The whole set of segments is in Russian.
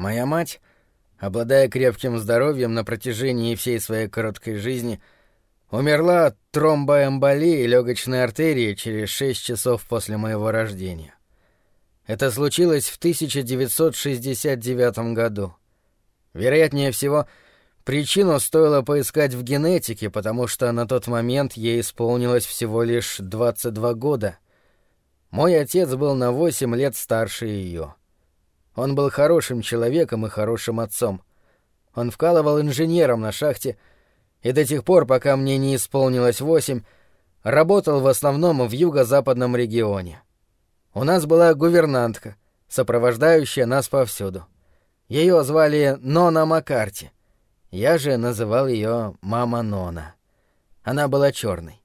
Моя мать, обладая крепким здоровьем на протяжении всей своей короткой жизни, умерла от тромбоэмболии легочной артерии через шесть часов после моего рождения. Это случилось в 1969 году. Вероятнее всего, причину стоило поискать в генетике, потому что на тот момент ей исполнилось всего лишь 22 года. Мой отец был на 8 лет старше ее. Он был хорошим человеком и хорошим отцом. Он вкалывал инженером на шахте, и до тех пор, пока мне не исполнилось восемь, работал в основном в юго-западном регионе. У нас была гувернантка, сопровождающая нас повсюду. Ее звали Нона Маккарти. Я же называл ее Мама Нона. Она была черной.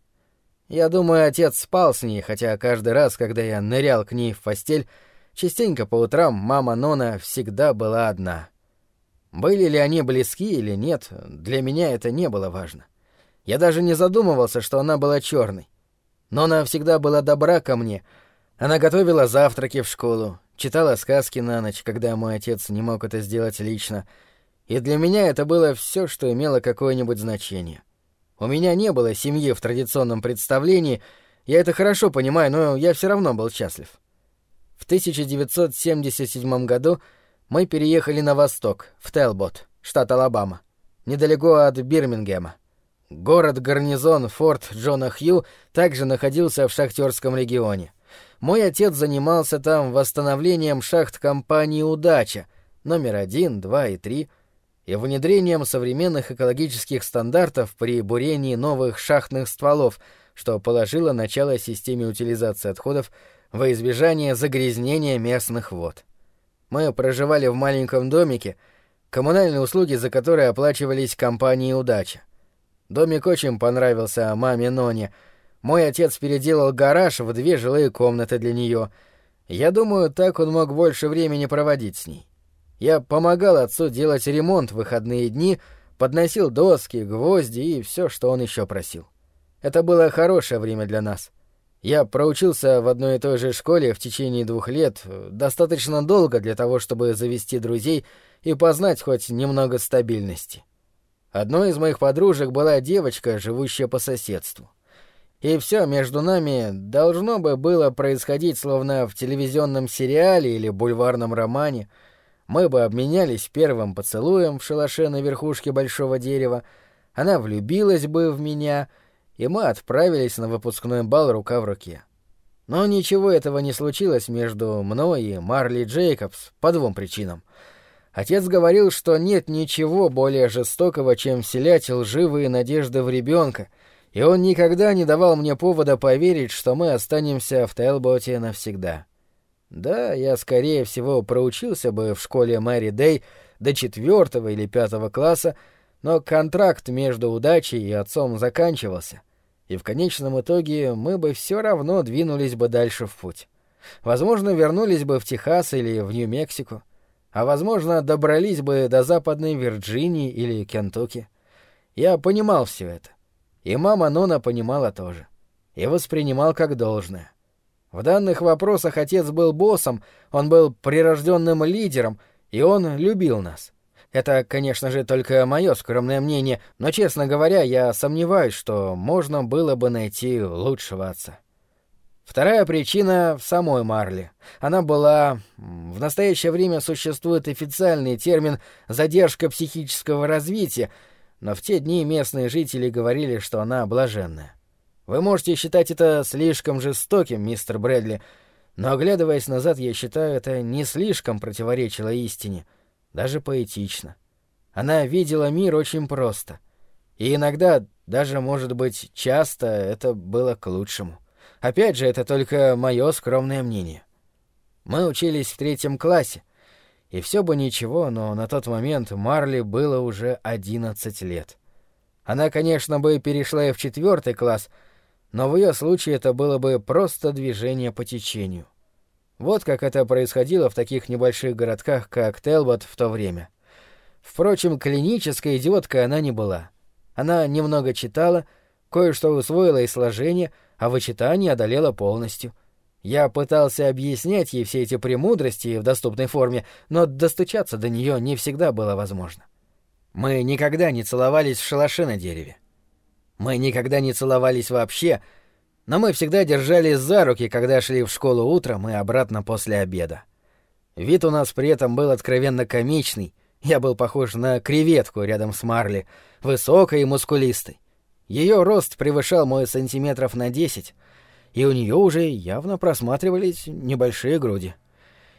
Я думаю, отец спал с ней, хотя каждый раз, когда я нырял к ней в постель, частенько по утрам мама Нона всегда была одна. Были ли они близки или нет, для меня это не было важно. Я даже не задумывался, что она была черной. Нона всегда была добра ко мне — она готовила завтраки в школу, читала сказки на ночь, когда мой отец не мог это сделать лично, и для меня это было все, что имело какое-нибудь значение. У меня не было семьи в традиционном представлении, я это хорошо понимаю, но я все равно был счастлив. В 1977 году мы переехали на восток, в Телбот, штат Алабама, недалеко от Бирмингема. Город-гарнизон Форт Джона Хью также находился в шахтерском регионе. Мой отец занимался там восстановлением шахт компании «Удача» номер один, два и три и внедрением современных экологических стандартов при бурении новых шахтных стволов, что положило начало системе утилизации отходов во избежание загрязнения местных вод. Мы проживали в маленьком домике, коммунальные услуги за которые оплачивались компанией «Удача». Домик очень понравился маме Ноне — мой отец переделал гараж в две жилые комнаты для нее. Я думаю, так он мог больше времени проводить с ней. Я помогал отцу делать ремонт в выходные дни, подносил доски, гвозди и все, что он еще просил. Это было хорошее время для нас. Я проучился в одной и той же школе в течение двух лет, достаточно долго для того, чтобы завести друзей и познать хоть немного стабильности. Одной из моих подружек была девочка, живущая по соседству и все между нами должно бы было происходить словно в телевизионном сериале или бульварном романе. Мы бы обменялись первым поцелуем в шалаше на верхушке большого дерева, она влюбилась бы в меня, и мы отправились на выпускной бал рука в руке. Но ничего этого не случилось между мной и Марли Джейкобс по двум причинам. Отец говорил, что нет ничего более жестокого, чем вселять лживые надежды в ребенка — и он никогда не давал мне повода поверить, что мы останемся в Тейлботе навсегда. Да, я, скорее всего, проучился бы в школе Мэри Дэй до четвертого или пятого класса, но контракт между удачей и отцом заканчивался, и в конечном итоге мы бы все равно двинулись бы дальше в путь. Возможно, вернулись бы в Техас или в Нью-Мексико, а, возможно, добрались бы до Западной Вирджинии или Кентукки. Я понимал все это. И мама Нона понимала тоже. И воспринимал как должное. В данных вопросах отец был боссом, он был прирожденным лидером, и он любил нас. Это, конечно же, только мое скромное мнение, но, честно говоря, я сомневаюсь, что можно было бы найти лучшего отца. Вторая причина в самой Марли. Она была... В настоящее время существует официальный термин «задержка психического развития», но в те дни местные жители говорили, что она блаженная. Вы можете считать это слишком жестоким, мистер Брэдли, но, оглядываясь назад, я считаю, это не слишком противоречило истине, даже поэтично. Она видела мир очень просто. И иногда, даже, может быть, часто это было к лучшему. Опять же, это только мое скромное мнение. Мы учились в третьем классе — и все бы ничего, но на тот момент Марли было уже одиннадцать лет. Она, конечно, бы перешла и в четвертый класс, но в ее случае это было бы просто движение по течению. Вот как это происходило в таких небольших городках, как Телбот в то время. Впрочем, клинической идиоткой она не была. Она немного читала, кое-что усвоила из сложения, а вычитание одолела полностью. Я пытался объяснять ей все эти премудрости в доступной форме, но достучаться до нее не всегда было возможно. Мы никогда не целовались в шалаше на дереве. Мы никогда не целовались вообще, но мы всегда держались за руки, когда шли в школу утром и обратно после обеда. Вид у нас при этом был откровенно комичный. Я был похож на креветку рядом с Марли, высокой и мускулистой. Ее рост превышал мой сантиметров на десять, и у нее уже явно просматривались небольшие груди.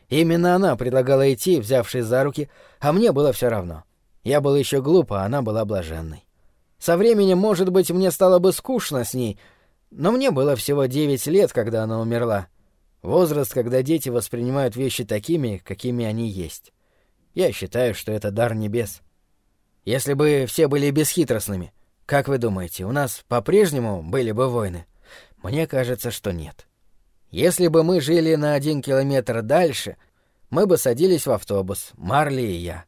Именно она предлагала идти, взявшись за руки, а мне было все равно. Я был еще глуп, а она была блаженной. Со временем, может быть, мне стало бы скучно с ней, но мне было всего девять лет, когда она умерла. Возраст, когда дети воспринимают вещи такими, какими они есть. Я считаю, что это дар небес. Если бы все были бесхитростными, как вы думаете, у нас по-прежнему были бы войны? Мне кажется, что нет. Если бы мы жили на один километр дальше, мы бы садились в автобус, Марли и я.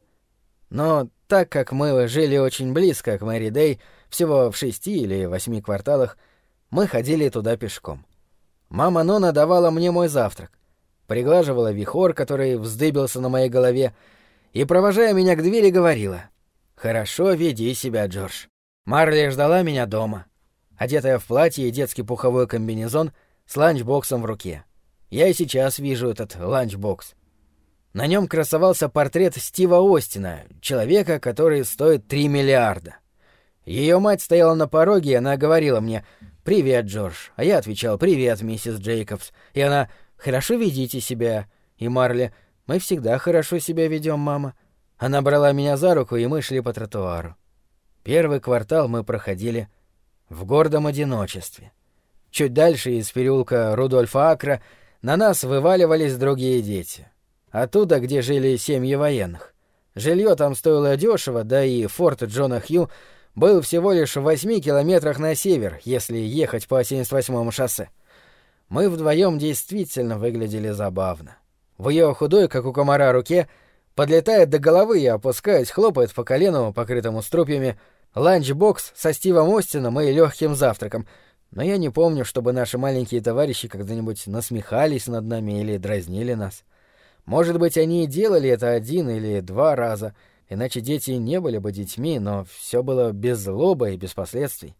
Но так как мы жили очень близко к Мэри Дэй, всего в шести или восьми кварталах, мы ходили туда пешком. Мама Нона давала мне мой завтрак, приглаживала вихор, который вздыбился на моей голове, и, провожая меня к двери, говорила «Хорошо веди себя, Джордж». Марли ждала меня дома одетая в платье и детский пуховой комбинезон с ланчбоксом в руке. Я и сейчас вижу этот ланчбокс. На нем красовался портрет Стива Остина, человека, который стоит 3 миллиарда. Ее мать стояла на пороге, и она говорила мне «Привет, Джордж», а я отвечал «Привет, миссис Джейкобс», и она «Хорошо ведите себя», и Марли «Мы всегда хорошо себя ведем, мама». Она брала меня за руку, и мы шли по тротуару. Первый квартал мы проходили в гордом одиночестве. Чуть дальше из переулка Рудольфа Акра на нас вываливались другие дети. Оттуда, где жили семьи военных. Жилье там стоило дешево, да и форт Джона Хью был всего лишь в восьми километрах на север, если ехать по 78-му шоссе. Мы вдвоем действительно выглядели забавно. В ее худой, как у комара, руке подлетает до головы и, опускаясь, хлопает по колену, покрытому струпьями, ланчбокс со Стивом Остином и легким завтраком, но я не помню, чтобы наши маленькие товарищи когда-нибудь насмехались над нами или дразнили нас. Может быть, они и делали это один или два раза, иначе дети не были бы детьми, но все было без злобы и без последствий.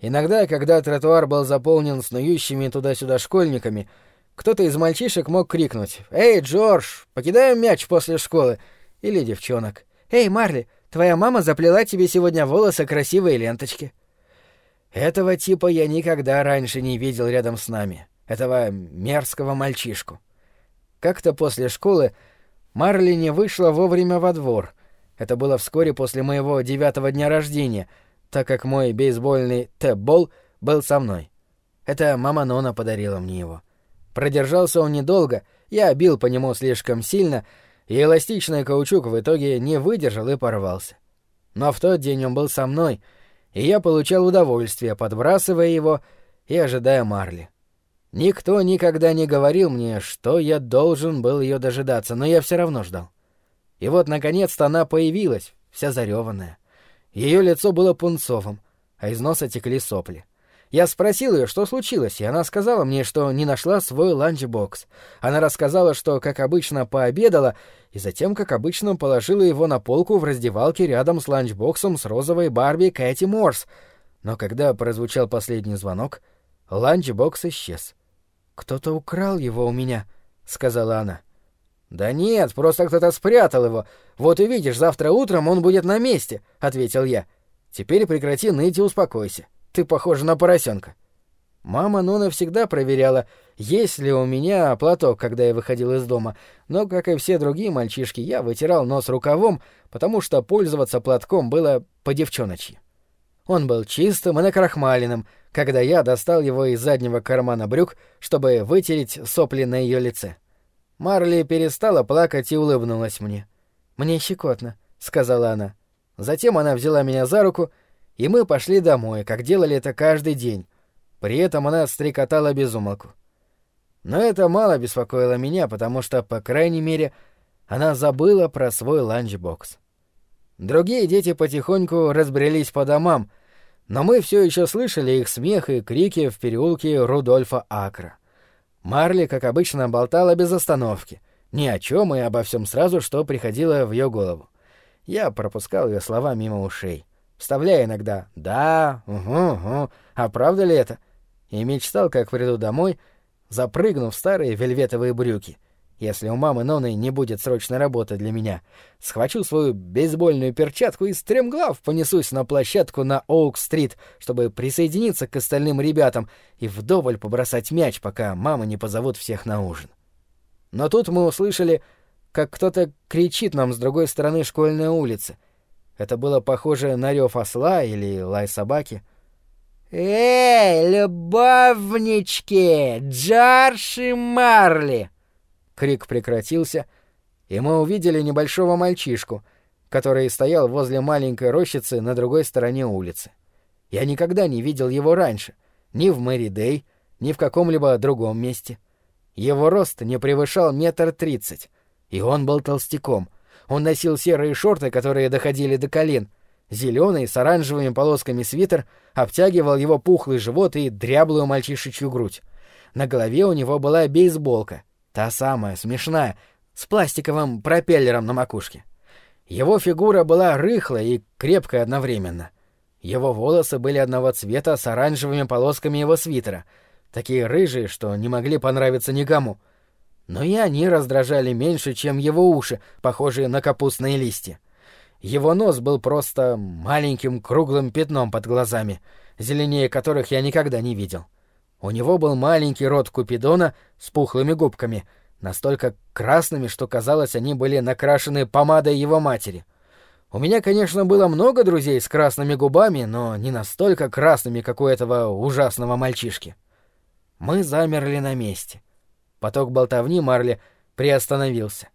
Иногда, когда тротуар был заполнен снующими туда-сюда школьниками, кто-то из мальчишек мог крикнуть «Эй, Джордж, покидаем мяч после школы!» или девчонок «Эй, Марли, Твоя мама заплела тебе сегодня волосы красивые ленточки. Этого типа я никогда раньше не видел рядом с нами. Этого мерзкого мальчишку. Как-то после школы Марли не вышла вовремя во двор. Это было вскоре после моего девятого дня рождения, так как мой бейсбольный тэп-бол был со мной. Это мама Нона подарила мне его. Продержался он недолго, я бил по нему слишком сильно — и эластичный каучук в итоге не выдержал и порвался. Но в тот день он был со мной, и я получал удовольствие, подбрасывая его и ожидая Марли. Никто никогда не говорил мне, что я должен был ее дожидаться, но я все равно ждал. И вот, наконец-то, она появилась, вся зареванная. Ее лицо было пунцовым, а из носа текли сопли. Я спросил ее, что случилось, и она сказала мне, что не нашла свой ланчбокс. Она рассказала, что, как обычно, пообедала, и затем, как обычно, положила его на полку в раздевалке рядом с ланчбоксом с розовой Барби Кэти Морс. Но когда прозвучал последний звонок, ланчбокс исчез. «Кто-то украл его у меня», — сказала она. «Да нет, просто кто-то спрятал его. Вот увидишь, завтра утром он будет на месте», — ответил я. «Теперь прекрати ныть и успокойся». Ты похожа на поросенка. Мама Нона всегда проверяла, есть ли у меня платок, когда я выходил из дома, но, как и все другие мальчишки, я вытирал нос рукавом, потому что пользоваться платком было по-девчоночьи. Он был чистым и накрахмаленным, когда я достал его из заднего кармана брюк, чтобы вытереть сопли на ее лице. Марли перестала плакать и улыбнулась мне. «Мне щекотно», — сказала она. Затем она взяла меня за руку и мы пошли домой, как делали это каждый день. При этом она стрекотала без. Но это мало беспокоило меня, потому что, по крайней мере, она забыла про свой ланчбокс. Другие дети потихоньку разбрелись по домам, но мы все еще слышали их смех и крики в переулке Рудольфа Акра. Марли, как обычно, болтала без остановки. Ни о чем и обо всем сразу, что приходило в ее голову. Я пропускал ее слова мимо ушей, вставляя иногда «да», «угу», «угу», «а правда ли это?» и мечтал, как приду домой, запрыгнув в старые вельветовые брюки — если у мамы Ноны не будет срочной работы для меня, схвачу свою бейсбольную перчатку и стремглав понесусь на площадку на Оук-стрит, чтобы присоединиться к остальным ребятам и вдоволь побросать мяч, пока мама не позовут всех на ужин. Но тут мы услышали, как кто-то кричит нам с другой стороны школьной улицы. Это было похоже на рев осла или лай собаки. «Эй, любовнички! Джарш и Марли!» Крик прекратился, и мы увидели небольшого мальчишку, который стоял возле маленькой рощицы на другой стороне улицы. Я никогда не видел его раньше, ни в Мэри Дэй, ни в каком-либо другом месте. Его рост не превышал метр тридцать, и он был толстяком. Он носил серые шорты, которые доходили до колен. Зеленый с оранжевыми полосками свитер обтягивал его пухлый живот и дряблую мальчишечью грудь. На голове у него была бейсболка, Та самая, смешная, с пластиковым пропеллером на макушке. Его фигура была рыхлой и крепкой одновременно. Его волосы были одного цвета с оранжевыми полосками его свитера, такие рыжие, что не могли понравиться никому. Но и они раздражали меньше, чем его уши, похожие на капустные листья. Его нос был просто маленьким круглым пятном под глазами, зеленее которых я никогда не видел. У него был маленький рот Купидона с пухлыми губками, настолько красными, что казалось, они были накрашены помадой его матери. У меня, конечно, было много друзей с красными губами, но не настолько красными, как у этого ужасного мальчишки. Мы замерли на месте. Поток болтовни Марли приостановился.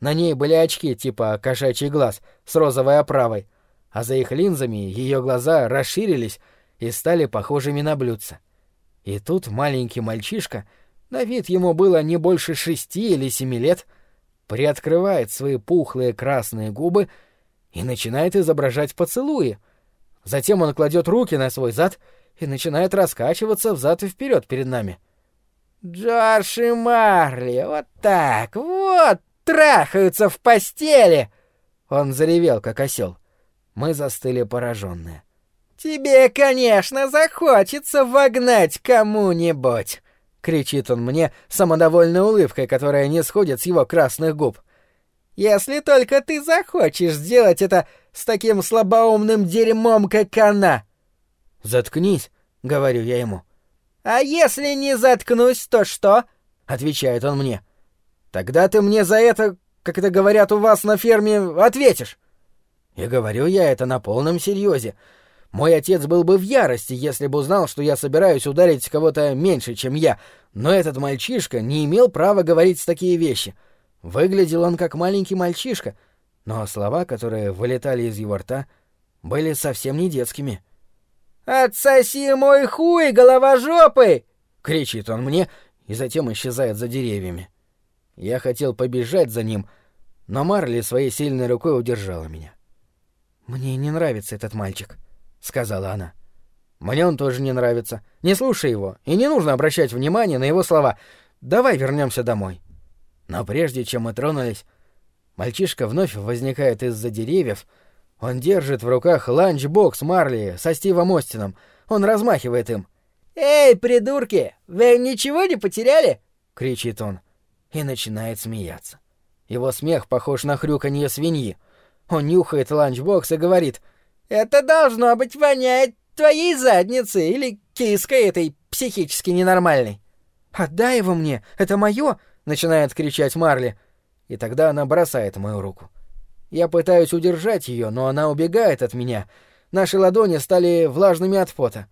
На ней были очки типа кошачий глаз с розовой оправой, а за их линзами ее глаза расширились и стали похожими на блюдца. И тут маленький мальчишка, на вид ему было не больше шести или семи лет, приоткрывает свои пухлые красные губы и начинает изображать поцелуи. Затем он кладет руки на свой зад и начинает раскачиваться взад и вперед перед нами. «Джордж и Марли, вот так, вот, трахаются в постели!» Он заревел, как осел. Мы застыли пораженные. «Тебе, конечно, захочется вогнать кому-нибудь!» — кричит он мне самодовольной улыбкой, которая не сходит с его красных губ. «Если только ты захочешь сделать это с таким слабоумным дерьмом, как она!» «Заткнись!» — говорю я ему. «А если не заткнусь, то что?» — отвечает он мне. «Тогда ты мне за это, как это говорят у вас на ферме, ответишь!» И говорю я это на полном серьезе, мой отец был бы в ярости, если бы узнал, что я собираюсь ударить кого-то меньше, чем я, но этот мальчишка не имел права говорить такие вещи. Выглядел он как маленький мальчишка, но слова, которые вылетали из его рта, были совсем не детскими. «Отсоси мой хуй, головожопый!» — кричит он мне и затем исчезает за деревьями. Я хотел побежать за ним, но Марли своей сильной рукой удержала меня. «Мне не нравится этот мальчик», сказала она. Мне он тоже не нравится. Не слушай его, и не нужно обращать внимание на его слова. Давай вернемся домой. Но прежде чем мы тронулись, мальчишка вновь возникает из-за деревьев. Он держит в руках ланчбокс Марли со Стивом Остином. Он размахивает им. «Эй, придурки, вы ничего не потеряли?» — кричит он. И начинает смеяться. Его смех похож на хрюканье свиньи. Он нюхает ланчбокс и говорит — это должно быть воняет твоей задницей или киской этой психически ненормальной. «Отдай его мне, это мое!» — начинает кричать Марли. И тогда она бросает мою руку. Я пытаюсь удержать ее, но она убегает от меня. Наши ладони стали влажными от пота.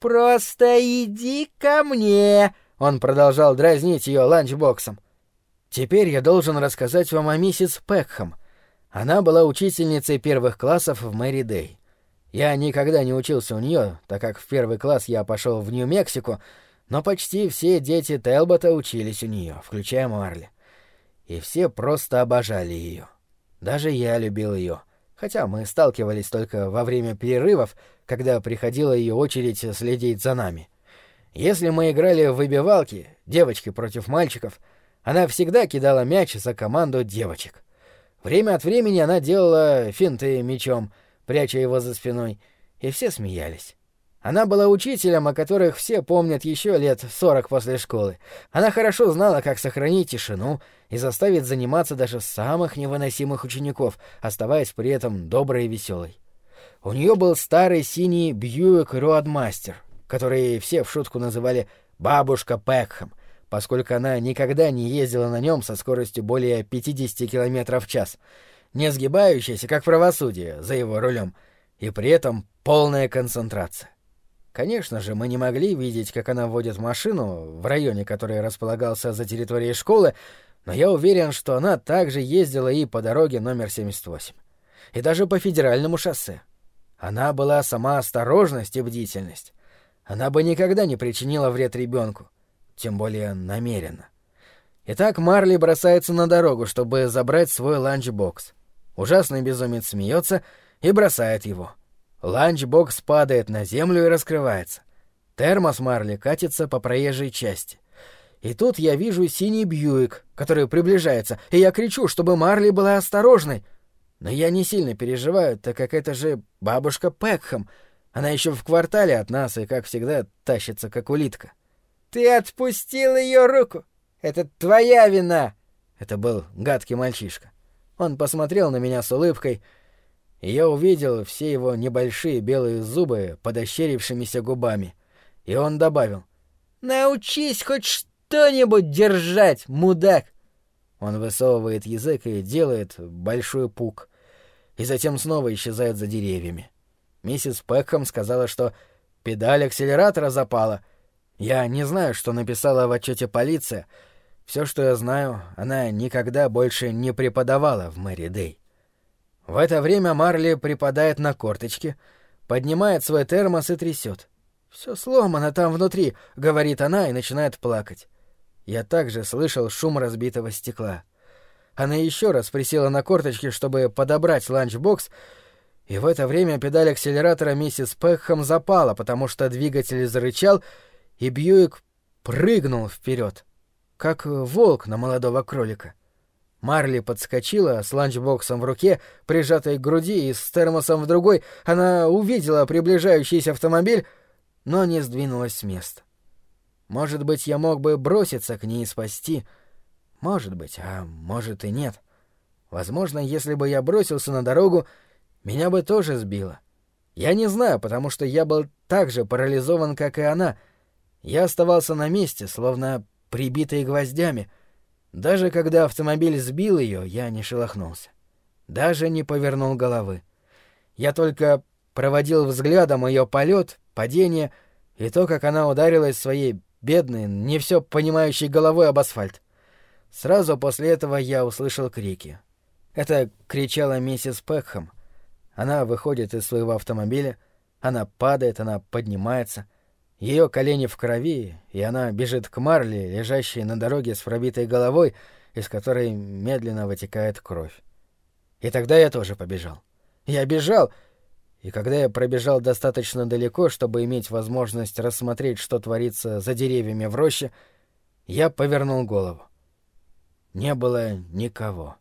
«Просто иди ко мне!» — он продолжал дразнить ее ланчбоксом. «Теперь я должен рассказать вам о миссис Пекхэм. Она была учительницей первых классов в Мэри Дэй. Я никогда не учился у нее, так как в первый класс я пошел в Нью-Мексико, но почти все дети Телбота учились у нее, включая Марли. И все просто обожали ее. Даже я любил ее, хотя мы сталкивались только во время перерывов, когда приходила ее очередь следить за нами. Если мы играли в выбивалки, девочки против мальчиков, она всегда кидала мяч за команду девочек. Время от времени она делала финты мечом, пряча его за спиной, и все смеялись. Она была учителем, о которых все помнят еще лет сорок после школы. Она хорошо знала, как сохранить тишину и заставить заниматься даже самых невыносимых учеников, оставаясь при этом доброй и веселой. У нее был старый синий Бьюик Роадмастер, который все в шутку называли «бабушка Пекхэм», поскольку она никогда не ездила на нем со скоростью более 50 км в час, не сгибающаяся, как правосудие, за его рулем, и при этом полная концентрация. Конечно же, мы не могли видеть, как она водит машину в районе, который располагался за территорией школы, но я уверен, что она также ездила и по дороге номер 78. И даже по федеральному шоссе. Она была сама осторожность и бдительность. Она бы никогда не причинила вред ребенку, тем более намеренно. Итак, Марли бросается на дорогу, чтобы забрать свой ланчбокс. Ужасный безумец смеется и бросает его. Ланчбокс падает на землю и раскрывается. Термос Марли катится по проезжей части. И тут я вижу синий Бьюик, который приближается, и я кричу, чтобы Марли была осторожной. Но я не сильно переживаю, так как это же бабушка Пекхэм. Она еще в квартале от нас и, как всегда, тащится, как улитка. «Ты отпустил ее руку! Это твоя вина!» Это был гадкий мальчишка. Он посмотрел на меня с улыбкой — и я увидел все его небольшие белые зубы под ощерившимися губами. И он добавил. «Научись хоть что-нибудь держать, мудак!» Он высовывает язык и делает большой пук. И затем снова исчезает за деревьями. Миссис Пэкхэм сказала, что педаль акселератора запала. Я не знаю, что написала в отчете полиция. Все, что я знаю, она никогда больше не преподавала в Мэри Дэй. В это время Марли припадает на корточки, поднимает свой термос и трясет. «Все сломано там внутри», — говорит она и начинает плакать. Я также слышал шум разбитого стекла. Она еще раз присела на корточки, чтобы подобрать ланчбокс, и в это время педаль акселератора миссис Пэкхэм запала, потому что двигатель зарычал, и Бьюик прыгнул вперед, как волк на молодого кролика. Марли подскочила с ланчбоксом в руке, прижатой к груди и с термосом в другой. Она увидела приближающийся автомобиль, но не сдвинулась с места. Может быть, я мог бы броситься к ней и спасти. Может быть, а может и нет. Возможно, если бы я бросился на дорогу, меня бы тоже сбило. Я не знаю, потому что я был так же парализован, как и она. Я оставался на месте, словно прибитый гвоздями — даже когда автомобиль сбил ее, я не шелохнулся. Даже не повернул головы. Я только проводил взглядом ее полет, падение и то, как она ударилась своей бедной, не все понимающей головой об асфальт. Сразу после этого я услышал крики. Это кричала миссис Пекхэм. Она выходит из своего автомобиля, она падает, она поднимается — ее колени в крови, и она бежит к Марли, лежащей на дороге с пробитой головой, из которой медленно вытекает кровь. И тогда я тоже побежал. Я бежал, и когда я пробежал достаточно далеко, чтобы иметь возможность рассмотреть, что творится за деревьями в роще, я повернул голову. Не было никого.